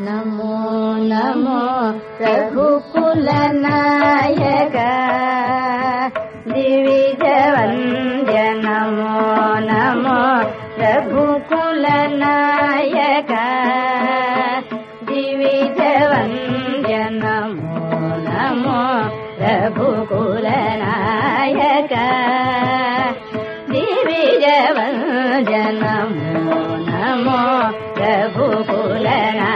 నమో నమో రఘుకుల నాయక. దివిజ నమో నమో రఘుకుల నాయక. దివిజ నమో నమో రఘుకుల నాయక. దివిజ నమో నమో రఘుకుల నాయక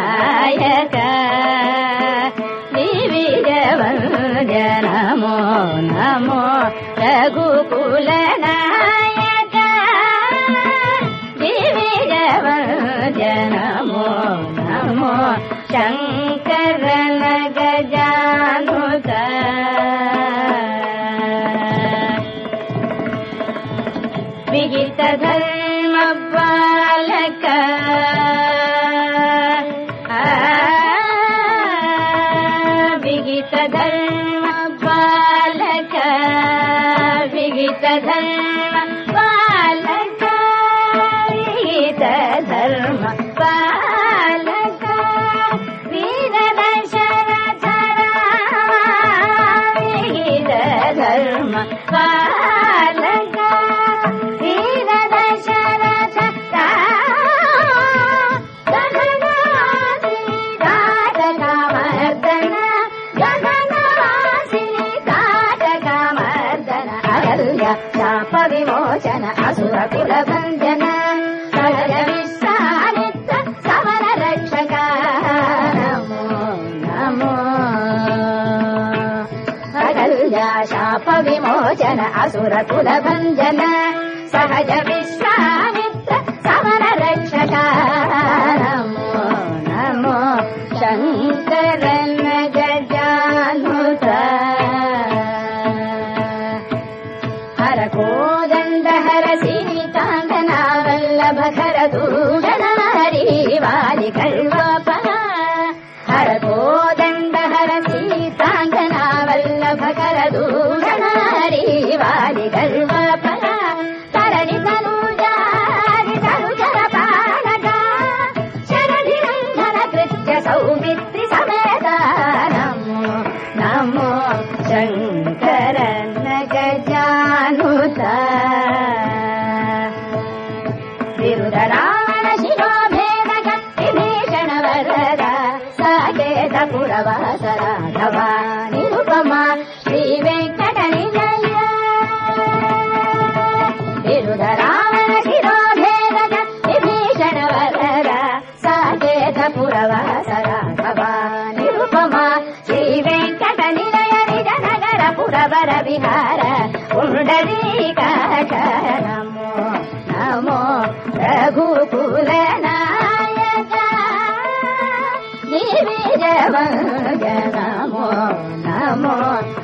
దివిజ వంద్య నమో రఘుకుల నాయక. దివిజ నమో శంకరన గజానుత విహిత ధర్మ బాలక. धर्म पाल धर्म पीर दशरथ वीर धर्म पालक అసుర కుల భంజన సమర రక్షక. నమో నమో. అగల్య శాప విమోచన అసుర కుల భంజన సహజ విశ్వామిత్ర సమర రక్షక. నమో నమో. శంకరన గజానుత. హర घर పురవాస రాఘవ నిరుపమ శ్రీ వెంకట నిలయ విరుద శిరోభేద విభీషణ వరద సాకేత పురవాస రాఘవ నిరుపమ శ్రీ వెంకట నిలయ విజనగర పురవర విహార పుండరీకాక్ష నమో నమో రఘుకుల గిరిజ నమో నమో శంకర